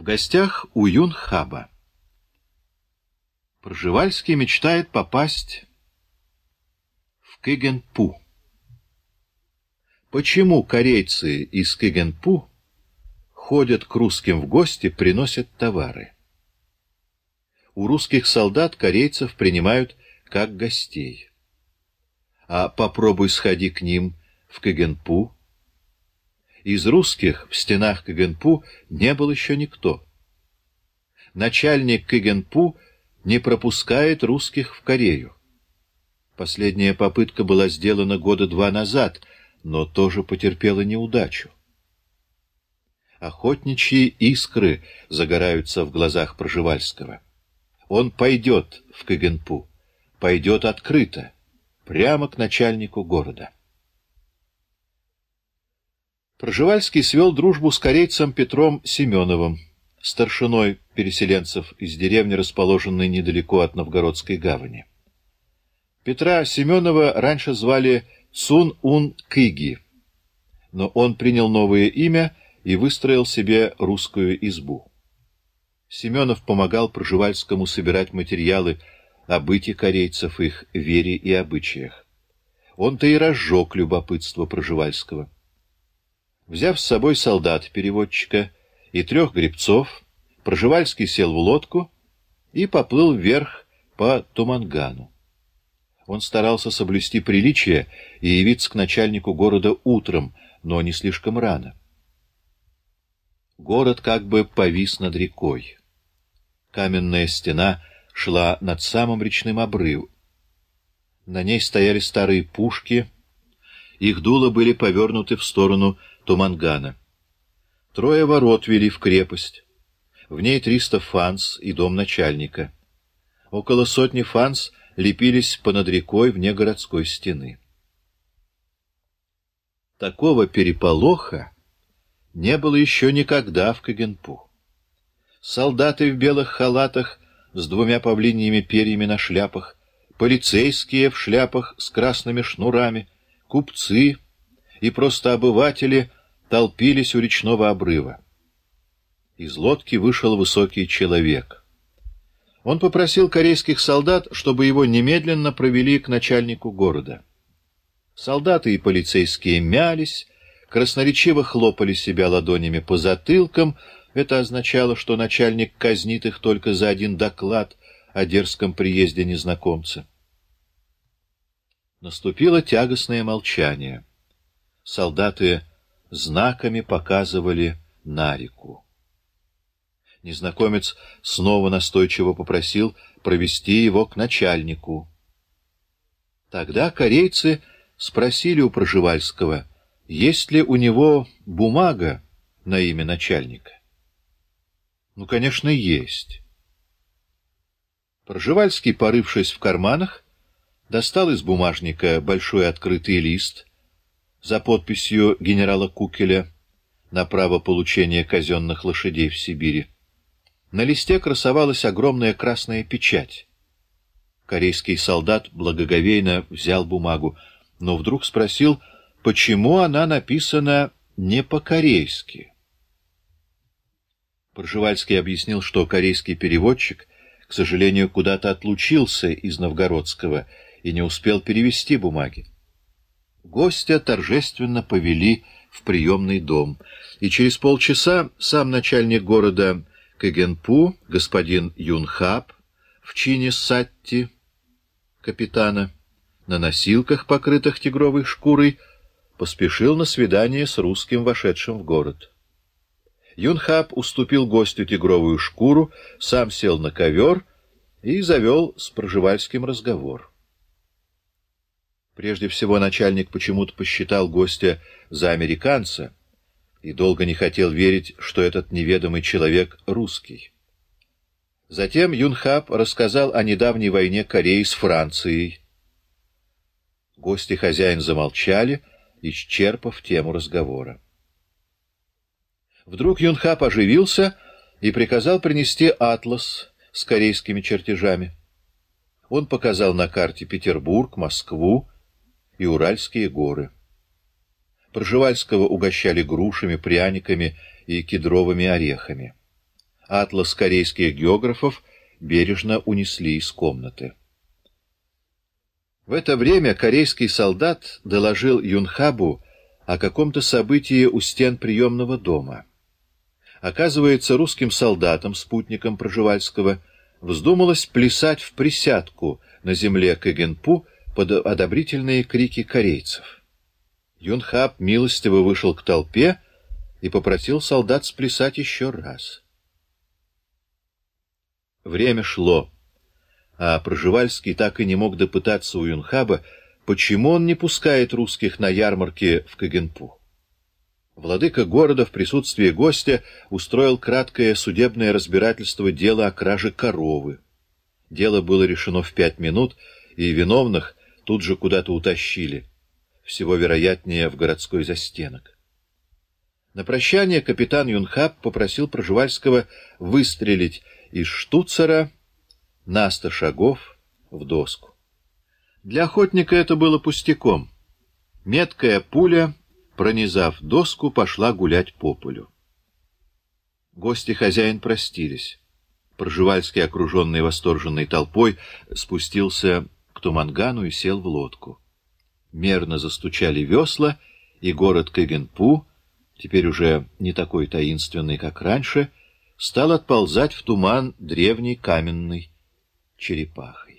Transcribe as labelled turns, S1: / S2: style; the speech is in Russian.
S1: В гостях у Юнхаба. Пржевальский мечтает попасть в Кыгенпу. Почему корейцы из Кыгенпу ходят к русским в гости, приносят товары? У русских солдат корейцев принимают как гостей. А попробуй сходи к ним в Кыгенпу, из русских в стенах Кагенпу не был еще никто. Начальник Кагенпу не пропускает русских в Корею. Последняя попытка была сделана года два назад, но тоже потерпела неудачу. Охотничьи искры загораются в глазах Проживальского. Он пойдет в Кагенпу, пойдет открыто, прямо к начальнику города. Проживальский свел дружбу с корейцем Петром Семеновым, старшиной переселенцев из деревни, расположенной недалеко от Новгородской гавани. Петра Семенова раньше звали Цун-Ун Кыги, но он принял новое имя и выстроил себе русскую избу. Семенов помогал Проживальскому собирать материалы о быте корейцев, их вере и обычаях. Он-то и разжег любопытство Проживальского. Взяв с собой солдат-переводчика и трех гребцов, Проживальский сел в лодку и поплыл вверх по Тумангану. Он старался соблюсти приличие и явиться к начальнику города утром, но не слишком рано. Город как бы повис над рекой. Каменная стена шла над самым речным обрывом. На ней стояли старые пушки, их дула были повернуты в сторону Тумангана. Трое ворот вели в крепость. В ней триста фанс и дом начальника. Около сотни фанс лепились понад рекой вне городской стены. Такого переполоха не было еще никогда в Кагенпу. Солдаты в белых халатах с двумя павлиньими перьями на шляпах, полицейские в шляпах с красными шнурами, купцы и просто обыватели — толпились у речного обрыва. Из лодки вышел высокий человек. Он попросил корейских солдат, чтобы его немедленно провели к начальнику города. Солдаты и полицейские мялись, красноречиво хлопали себя ладонями по затылкам. Это означало, что начальник казнит их только за один доклад о дерзком приезде незнакомца. Наступило тягостное молчание. Солдаты знаками показывали на реку. Незнакомец снова настойчиво попросил провести его к начальнику. Тогда корейцы спросили у Проживальского, есть ли у него бумага на имя начальника. Ну, конечно, есть. Проживальский, порывшись в карманах, достал из бумажника большой открытый лист — за подписью генерала Кукеля на право получения казенных лошадей в Сибири. На листе красовалась огромная красная печать. Корейский солдат благоговейно взял бумагу, но вдруг спросил, почему она написана не по-корейски. Пржевальский объяснил, что корейский переводчик, к сожалению, куда-то отлучился из Новгородского и не успел перевести бумаги. Гостя торжественно повели в приемный дом, и через полчаса сам начальник города Кагенпу, господин Юнхаб, в чине Сатти, капитана, на носилках, покрытых тигровой шкурой, поспешил на свидание с русским, вошедшим в город. Юнхаб уступил гостю тигровую шкуру, сам сел на ковер и завел с Проживальским разговор. Прежде всего начальник почему-то посчитал гостя за американца и долго не хотел верить, что этот неведомый человек русский. Затем Юнхаб рассказал о недавней войне Кореи с Францией. Гости хозяин замолчали, исчерпав тему разговора. Вдруг Юнхаб оживился и приказал принести атлас с корейскими чертежами. Он показал на карте Петербург, Москву, и Уральские горы. Пржевальского угощали грушами, пряниками и кедровыми орехами. атлас корейских географов бережно унесли из комнаты. В это время корейский солдат доложил Юнхабу о каком-то событии у стен приемного дома. Оказывается, русским солдатам, спутникам Проживальского, вздумалось плясать в присядку на земле Кагенпу под одобрительные крики корейцев. Юнхаб милостиво вышел к толпе и попросил солдат сплясать еще раз. Время шло, а Проживальский так и не мог допытаться у Юнхаба, почему он не пускает русских на ярмарки в Кагенпу. Владыка города в присутствии гостя устроил краткое судебное разбирательство дела о краже коровы. Дело было решено в пять минут, и виновных тут же куда-то утащили, всего вероятнее в городской застенок. На прощание капитан Юнхаб попросил Проживальского выстрелить из штуцера на сто шагов в доску. Для охотника это было пустяком. Меткая пуля пронизав доску, пошла гулять по полю. Гости хозяин простились. Проживальский, окруженный восторженной толпой, спустился к Тумангану и сел в лодку. Мерно застучали весла, и город Кагенпу, теперь уже не такой таинственный, как раньше, стал отползать в туман древней каменной черепахой.